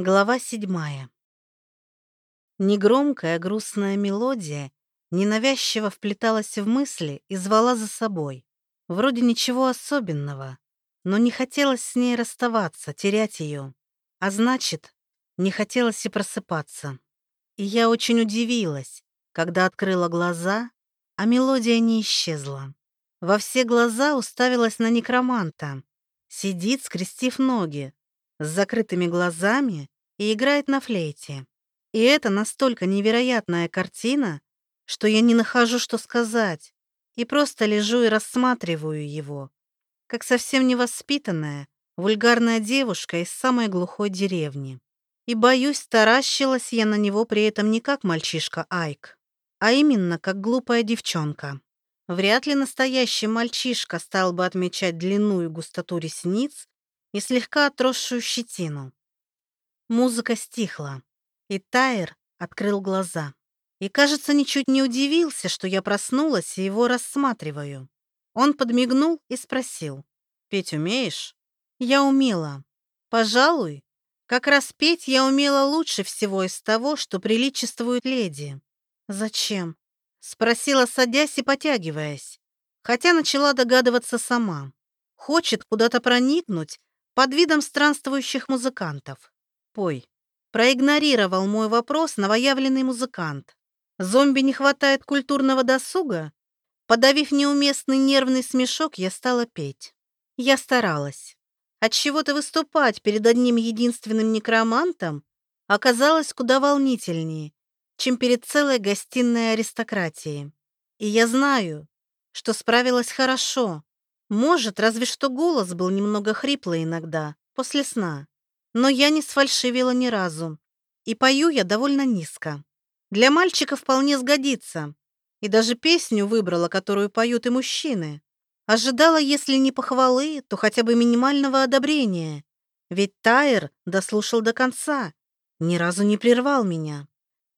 Глава седьмая. Негромкая грустная мелодия ненавязчиво вплеталась в мысли и звала за собой. Вроде ничего особенного, но не хотелось с ней расставаться, терять ее. А значит, не хотелось и просыпаться. И я очень удивилась, когда открыла глаза, а мелодия не исчезла. Во все глаза уставилась на некроманта. Сидит, скрестив ноги, с закрытыми глазами и играет на флейте. И это настолько невероятная картина, что я не нахожу, что сказать, и просто лежу и рассматриваю его, как совсем невоспитанная, вульгарная девушка из самой глухой деревни. И, боюсь, таращилась я на него при этом не как мальчишка Айк, а именно как глупая девчонка. Вряд ли настоящий мальчишка стал бы отмечать длину и густоту ресниц и слегка отросшую щетину. Музыка стихла, и Тайер открыл глаза. И, кажется, ничуть не удивился, что я проснулась и его рассматриваю. Он подмигнул и спросил. «Петь умеешь?» Я умела. Пожалуй, как раз петь я умела лучше всего из того, что приличествует леди. «Зачем?» — спросила, садясь и потягиваясь, хотя начала догадываться сама. Хочет куда-то проникнуть под видом странствующих музыкантов. Пой. Проигнорировал мой вопрос новоявленный музыкант. Зомби не хватает культурного досуга? Подавив неуместный нервный смешок, я стала петь. Я старалась. От чего то выступать перед одним единственным некромантом оказалось куда волнительнее, чем перед целой гостиной аристократии. И я знаю, что справилась хорошо, может, разве что голос был немного хриплый иногда, после сна. Но я не сфальшивила ни разу. И пою я довольно низко. Для мальчика вполне сгодится. И даже песню выбрала, которую поют и мужчины. Ожидала, если не похвалы, то хотя бы минимального одобрения. Ведь Тайер дослушал до конца. Ни разу не прервал меня.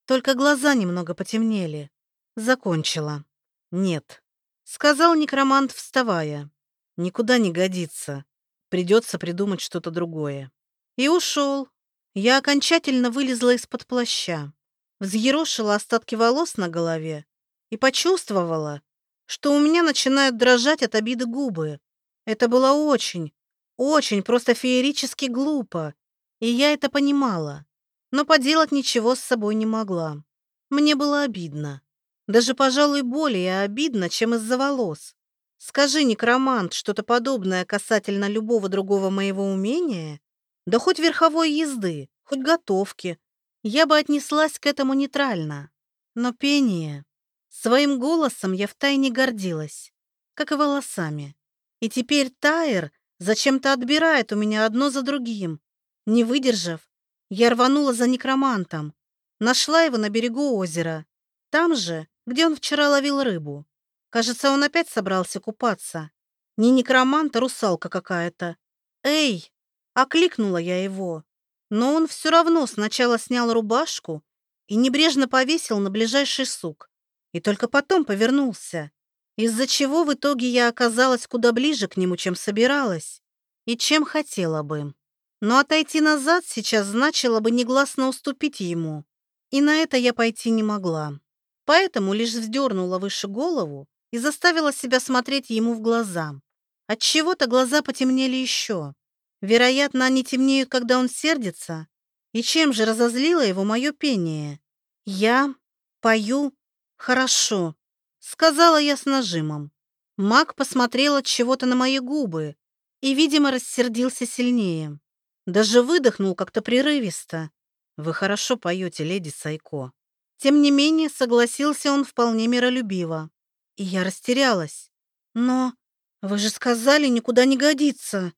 Только глаза немного потемнели. Закончила. Нет. Сказал некромант, вставая. Никуда не годится. Придется придумать что-то другое. И ушел. Я окончательно вылезла из-под плаща, взъерошила остатки волос на голове и почувствовала, что у меня начинают дрожать от обиды губы. Это было очень, очень просто феерически глупо, и я это понимала, но поделать ничего с собой не могла. Мне было обидно. Даже, пожалуй, более обидно, чем из-за волос. Скажи, некромант, что-то подобное касательно любого другого моего умения, да хоть верховой езды, хоть готовки, я бы отнеслась к этому нейтрально. Но пение... Своим голосом я втайне гордилась, как и волосами. И теперь Тайер зачем-то отбирает у меня одно за другим. Не выдержав, я рванула за некромантом. Нашла его на берегу озера, там же, где он вчера ловил рыбу. Кажется, он опять собрался купаться. Не некромант, а русалка какая-то. «Эй!» — окликнула я его. Но он все равно сначала снял рубашку и небрежно повесил на ближайший сук. И только потом повернулся. Из-за чего в итоге я оказалась куда ближе к нему, чем собиралась. И чем хотела бы. Но отойти назад сейчас значило бы негласно уступить ему. И на это я пойти не могла. Поэтому лишь вздернула выше голову и заставила себя смотреть ему в глаза. От чего то глаза потемнели еще. Вероятно, они темнеют, когда он сердится. И чем же разозлило его мое пение? Я пою хорошо, сказала я с нажимом. Маг посмотрел от чего-то на мои губы и, видимо, рассердился сильнее. Даже выдохнул как-то прерывисто. Вы хорошо поете, леди Сайко. Тем не менее, согласился он вполне миролюбиво. И я растерялась. Но вы же сказали, никуда не годится.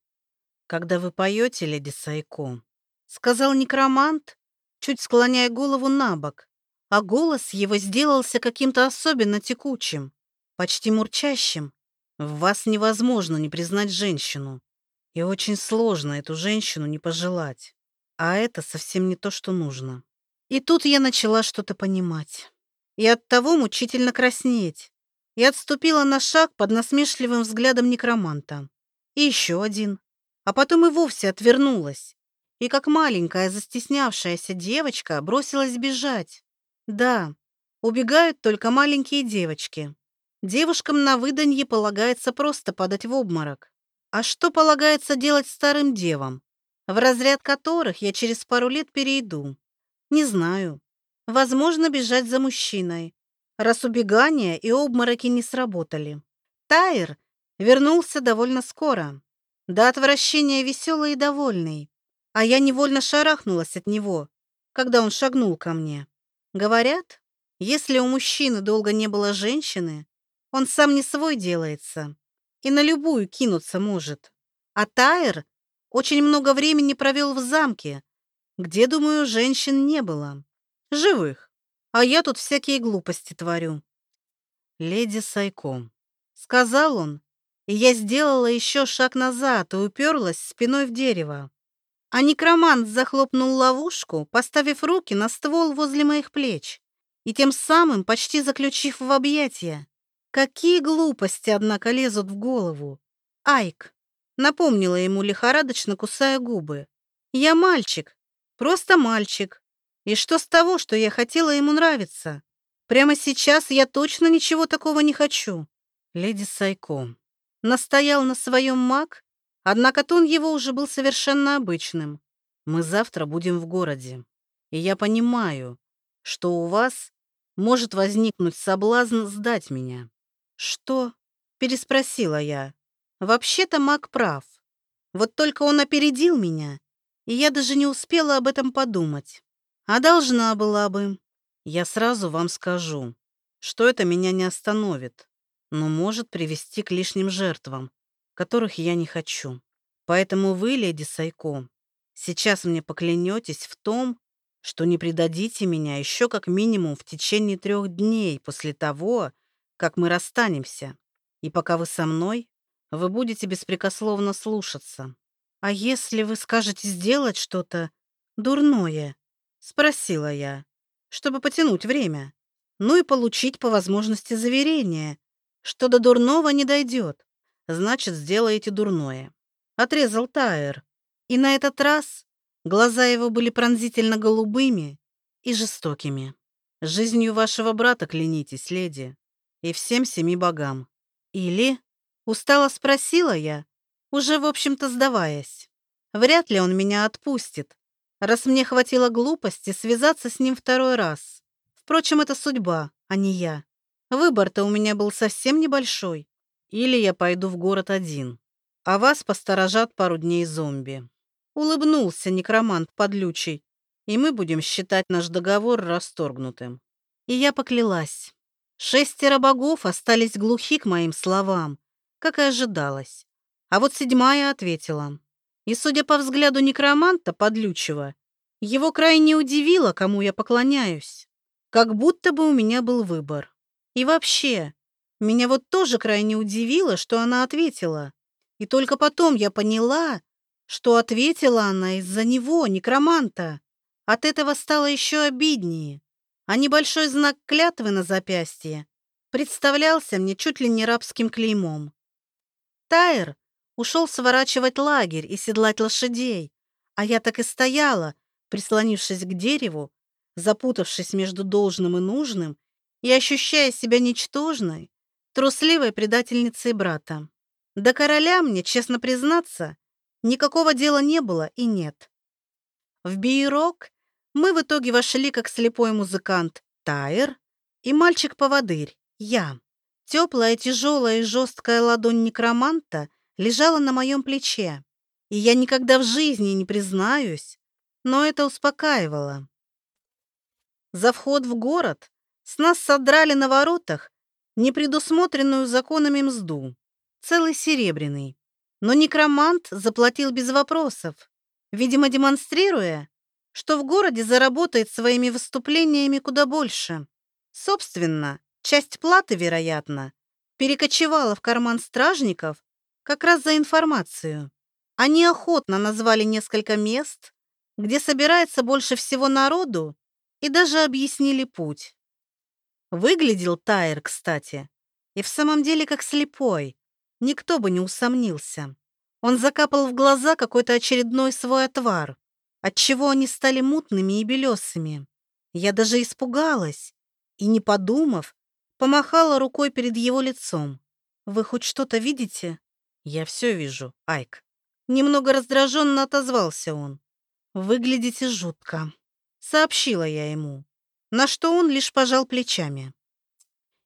Когда вы поете, леди Сайко, сказал некромант, чуть склоняя голову на бок, а голос его сделался каким-то особенно текучим, почти мурчащим. В вас невозможно не признать женщину. И очень сложно эту женщину не пожелать. А это совсем не то, что нужно. И тут я начала что-то понимать. И оттого мучительно краснеть и отступила на шаг под насмешливым взглядом некроманта. И еще один. А потом и вовсе отвернулась. и как маленькая застеснявшаяся девочка бросилась бежать. Да, убегают только маленькие девочки. Девушкам на выданье полагается просто падать в обморок. А что полагается делать старым девам, в разряд которых я через пару лет перейду? Не знаю. Возможно, бежать за мужчиной, раз убегания и обмороки не сработали. Тайр вернулся довольно скоро. До отвращения веселый и довольный. А я невольно шарахнулась от него, когда он шагнул ко мне. Говорят, если у мужчины долго не было женщины, он сам не свой делается и на любую кинуться может. А Тайр очень много времени провел в замке, где, думаю, женщин не было. Живых. А я тут всякие глупости творю. Леди Сайко. Сказал он, и я сделала еще шаг назад и уперлась спиной в дерево. А некромант захлопнул ловушку, поставив руки на ствол возле моих плеч и тем самым почти заключив в объятия. Какие глупости, однако, лезут в голову. Айк. Напомнила ему лихорадочно, кусая губы. Я мальчик. Просто мальчик. И что с того, что я хотела ему нравиться? Прямо сейчас я точно ничего такого не хочу. Леди Сайко. Настоял на своем маг, однако тон его уже был совершенно обычным. Мы завтра будем в городе. И я понимаю, что у вас может возникнуть соблазн сдать меня. Что? Переспросила я. Вообще-то маг прав. Вот только он опередил меня, и я даже не успела об этом подумать. А должна была бы. Я сразу вам скажу, что это меня не остановит, но может привести к лишним жертвам, которых я не хочу. Поэтому вы, леди Сайко, сейчас мне поклянетесь в том, что не предадите меня еще как минимум в течение трех дней после того, как мы расстанемся. И пока вы со мной, вы будете беспрекословно слушаться. А если вы скажете сделать что-то дурное, Спросила я, чтобы потянуть время. Ну и получить по возможности заверение, что до дурного не дойдет. Значит, сделаете дурное. Отрезал Тайер. И на этот раз глаза его были пронзительно голубыми и жестокими. Жизнью вашего брата клянитесь, леди, и всем семи богам. Или, устало спросила я, уже, в общем-то, сдаваясь. Вряд ли он меня отпустит, раз мне хватило глупости связаться с ним второй раз. Впрочем, это судьба, а не я. Выбор-то у меня был совсем небольшой. Или я пойду в город один, а вас посторожат пару дней зомби. Улыбнулся некромант подлючий, и мы будем считать наш договор расторгнутым. И я поклялась. Шестеро богов остались глухи к моим словам, как и ожидалось. А вот седьмая ответила. И, судя по взгляду некроманта подлючего, его крайне удивило, кому я поклоняюсь. Как будто бы у меня был выбор. И вообще, меня вот тоже крайне удивило, что она ответила. И только потом я поняла, что ответила она из-за него, некроманта. От этого стало еще обиднее. А небольшой знак клятвы на запястье представлялся мне чуть ли не рабским клеймом. Тайр ушел сворачивать лагерь и седлать лошадей, а я так и стояла, прислонившись к дереву, запутавшись между должным и нужным и ощущая себя ничтожной, трусливой предательницей брата. До короля мне, честно признаться, никакого дела не было и нет. В Бейрок мы в итоге вошли как слепой музыкант Тайр и мальчик-поводырь, я. Теплая, тяжелая и жесткая ладонь некроманта лежала на моем плече, и я никогда в жизни не признаюсь, но это успокаивало. За вход в город с нас содрали на воротах непредусмотренную законами мзду, целый серебряный. Но некромант заплатил без вопросов, видимо, демонстрируя, что в городе заработает своими выступлениями куда больше. Собственно, часть платы, вероятно, перекочевала в карман стражников как раз за информацию. Они охотно назвали несколько мест, где собирается больше всего народу, и даже объяснили путь. Выглядел Тайр, кстати, и в самом деле как слепой. Никто бы не усомнился. Он закапал в глаза какой-то очередной свой отвар, отчего они стали мутными и белесыми. Я даже испугалась и, не подумав, помахала рукой перед его лицом. «Вы хоть что-то видите?» «Я все вижу, Айк». Немного раздраженно отозвался он. «Выглядите жутко», — сообщила я ему, на что он лишь пожал плечами.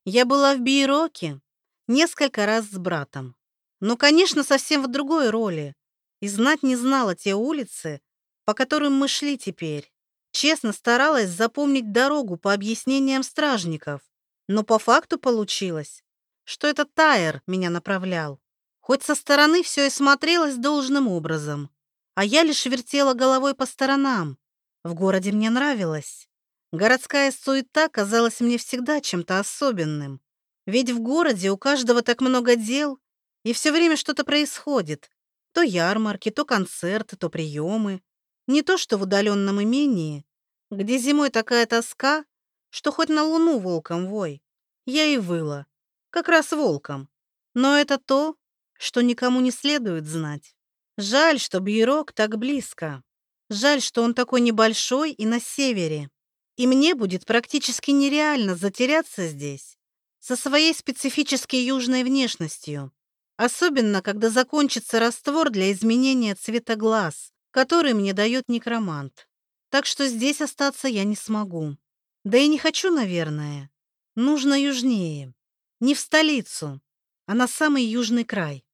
Я была в Бейроке несколько раз с братом. Но, конечно, совсем в другой роли. И знать не знала те улицы, по которым мы шли теперь. Честно старалась запомнить дорогу по объяснениям стражников. Но по факту получилось, что это Тайер меня направлял. Хоть со стороны все и смотрелось должным образом. А я лишь вертела головой по сторонам. В городе мне нравилось. Городская суета казалась мне всегда чем-то особенным. Ведь в городе у каждого так много дел, и все время что-то происходит. То ярмарки, то концерты, то приемы. Не то что в удаленном имении, где зимой такая тоска, что хоть на луну волком вой. Я и выла, как раз волком. Но это то, что никому не следует знать. Жаль, что Бьерок так близко. Жаль, что он такой небольшой и на севере и мне будет практически нереально затеряться здесь со своей специфической южной внешностью, особенно когда закончится раствор для изменения цвета глаз, который мне дает некромант. Так что здесь остаться я не смогу. Да и не хочу, наверное. Нужно южнее. Не в столицу, а на самый южный край.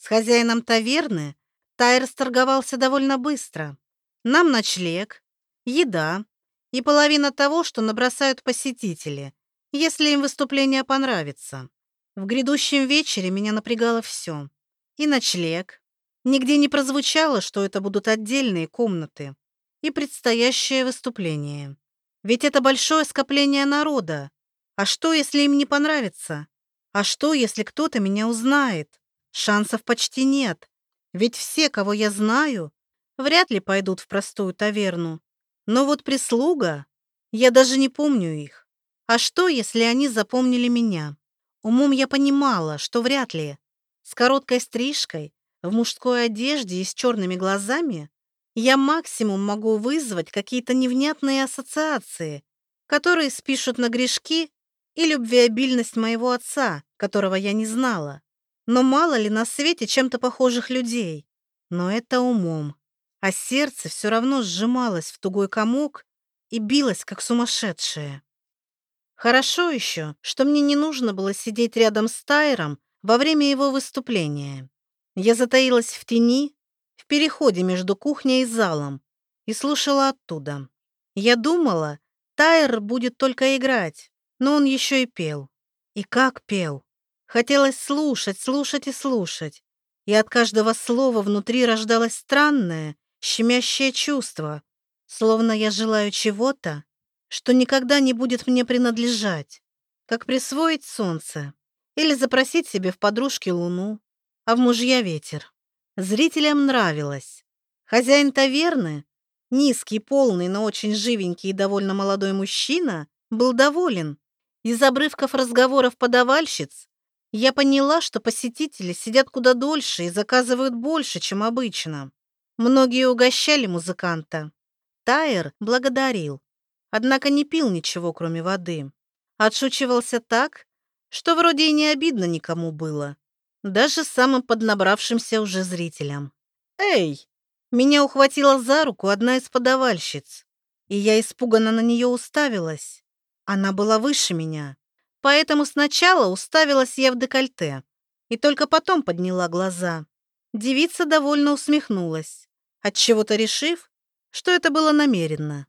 С хозяином таверны Тайр торговался довольно быстро. Нам ночлег, еда, и половина того, что набросают посетители, если им выступление понравится. В грядущем вечере меня напрягало все. И ночлег. Нигде не прозвучало, что это будут отдельные комнаты. И предстоящее выступление. Ведь это большое скопление народа. А что, если им не понравится? А что, если кто-то меня узнает? Шансов почти нет. Ведь все, кого я знаю, вряд ли пойдут в простую таверну. Но вот прислуга, я даже не помню их. А что, если они запомнили меня? Умом я понимала, что вряд ли. С короткой стрижкой, в мужской одежде и с черными глазами я максимум могу вызвать какие-то невнятные ассоциации, которые спишут на грешки и любвеобильность моего отца, которого я не знала. Но мало ли на свете чем-то похожих людей. Но это умом а сердце все равно сжималось в тугой комок и билось, как сумасшедшее. Хорошо еще, что мне не нужно было сидеть рядом с Тайром во время его выступления. Я затаилась в тени, в переходе между кухней и залом, и слушала оттуда. Я думала, Тайр будет только играть, но он еще и пел. И как пел. Хотелось слушать, слушать и слушать. И от каждого слова внутри рождалось странное, щемящее чувство, словно я желаю чего-то, что никогда не будет мне принадлежать, как присвоить солнце или запросить себе в подружки луну, а в мужья ветер. Зрителям нравилось. Хозяин таверны, низкий, полный, но очень живенький и довольно молодой мужчина, был доволен. Из обрывков разговоров подавальщиц я поняла, что посетители сидят куда дольше и заказывают больше, чем обычно. Многие угощали музыканта. Тайер благодарил, однако не пил ничего, кроме воды. Отшучивался так, что вроде и не обидно никому было, даже самым поднабравшимся уже зрителям. «Эй!» Меня ухватила за руку одна из подавальщиц, и я испуганно на нее уставилась. Она была выше меня, поэтому сначала уставилась я в декольте и только потом подняла глаза. Девица довольно усмехнулась отчего-то решив, что это было намеренно.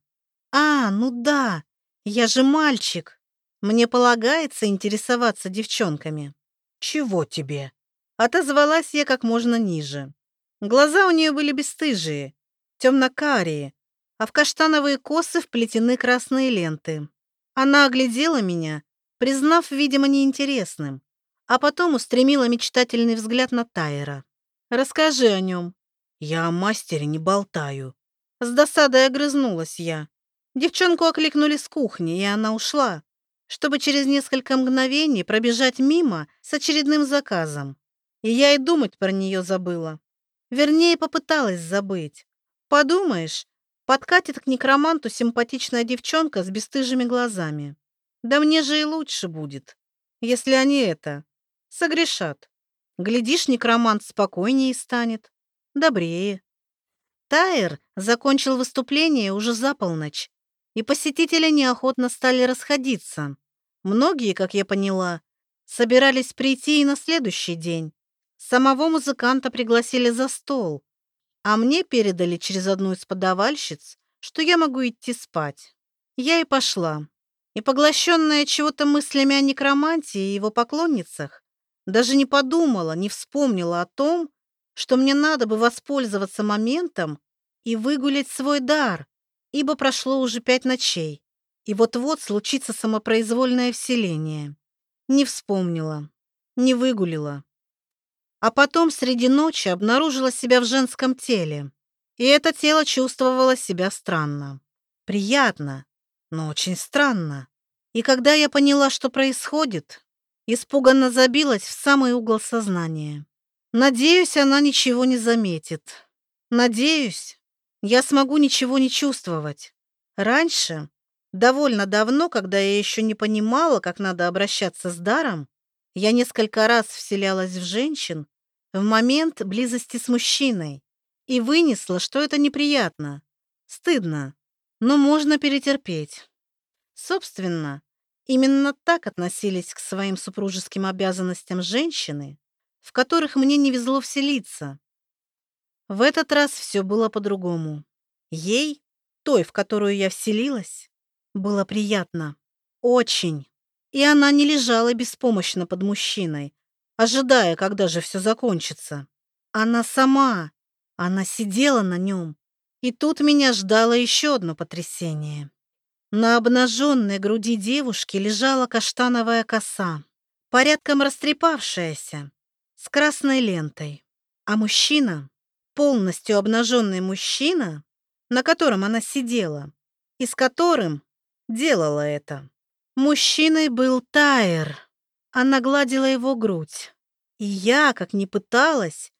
«А, ну да, я же мальчик. Мне полагается интересоваться девчонками». «Чего тебе?» Отозвалась я как можно ниже. Глаза у нее были бесстыжие, темно-карие, а в каштановые косы вплетены красные ленты. Она оглядела меня, признав, видимо, неинтересным, а потом устремила мечтательный взгляд на Тайера. «Расскажи о нем», «Я о мастере не болтаю». С досадой огрызнулась я. Девчонку окликнули с кухни, и она ушла, чтобы через несколько мгновений пробежать мимо с очередным заказом. И я и думать про нее забыла. Вернее, попыталась забыть. Подумаешь, подкатит к некроманту симпатичная девчонка с бесстыжими глазами. Да мне же и лучше будет, если они это, согрешат. Глядишь, некромант спокойнее станет, добрее. Тайер закончил выступление уже за полночь, и посетители неохотно стали расходиться. Многие, как я поняла, собирались прийти и на следующий день. Самого музыканта пригласили за стол, а мне передали через одну из подавальщиц, что я могу идти спать. Я и пошла. И поглощенная чего-то мыслями о некромантии и его поклонницах, даже не подумала, не вспомнила о том, что мне надо бы воспользоваться моментом и выгулять свой дар, ибо прошло уже пять ночей, и вот-вот случится самопроизвольное вселение. Не вспомнила, не выгулила. А потом среди ночи обнаружила себя в женском теле, и это тело чувствовало себя странно. Приятно, но очень странно. И когда я поняла, что происходит, испуганно забилась в самый угол сознания. Надеюсь, она ничего не заметит. Надеюсь, я смогу ничего не чувствовать. Раньше, довольно давно, когда я еще не понимала, как надо обращаться с даром, я несколько раз вселялась в женщин в момент близости с мужчиной и вынесла, что это неприятно, стыдно, но можно перетерпеть. Собственно, именно так относились к своим супружеским обязанностям женщины, в которых мне не везло вселиться. В этот раз все было по-другому. Ей, той, в которую я вселилась, было приятно. Очень. И она не лежала беспомощно под мужчиной, ожидая, когда же все закончится. Она сама. Она сидела на нем. И тут меня ждало еще одно потрясение. На обнаженной груди девушки лежала каштановая коса, порядком растрепавшаяся, с красной лентой. А мужчина полностью обнаженный мужчина, на котором она сидела, и с которым делала это. Мужчиной был Тайер. Она гладила его грудь. И я, как ни пыталась,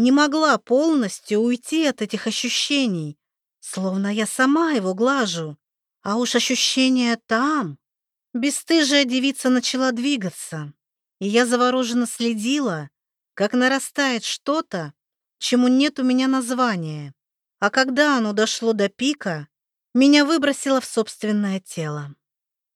не могла полностью уйти от этих ощущений, словно я сама его глажу. А уж ощущения там. Бестыжая девица начала двигаться, и я завороженно следила, как нарастает что-то, чему нет у меня названия. А когда оно дошло до пика, меня выбросило в собственное тело.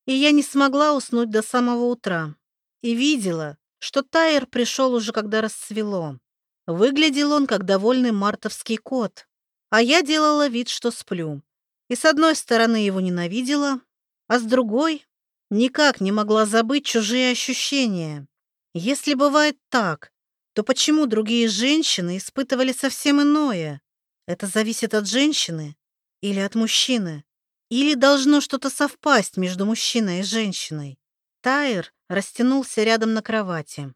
И я не смогла уснуть до самого утра. И видела, что Тайер пришел уже когда рассвело. Выглядел он как довольный мартовский кот, а я делала вид, что сплю. И с одной стороны его ненавидела, а с другой никак не могла забыть чужие ощущения. Если бывает так, то почему другие женщины испытывали совсем иное? Это зависит от женщины или от мужчины? Или должно что-то совпасть между мужчиной и женщиной? Тайр растянулся рядом на кровати.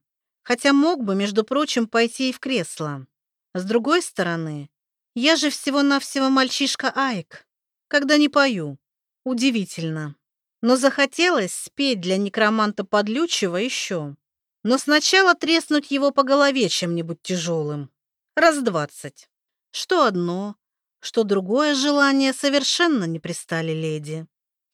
Хотя мог бы, между прочим, пойти и в кресло. С другой стороны, я же всего-навсего мальчишка Айк, когда не пою. Удивительно. Но захотелось спеть для некроманта подлючего еще. Но сначала треснуть его по голове чем-нибудь тяжелым. Раз двадцать. Что одно, что другое желание совершенно не пристали леди.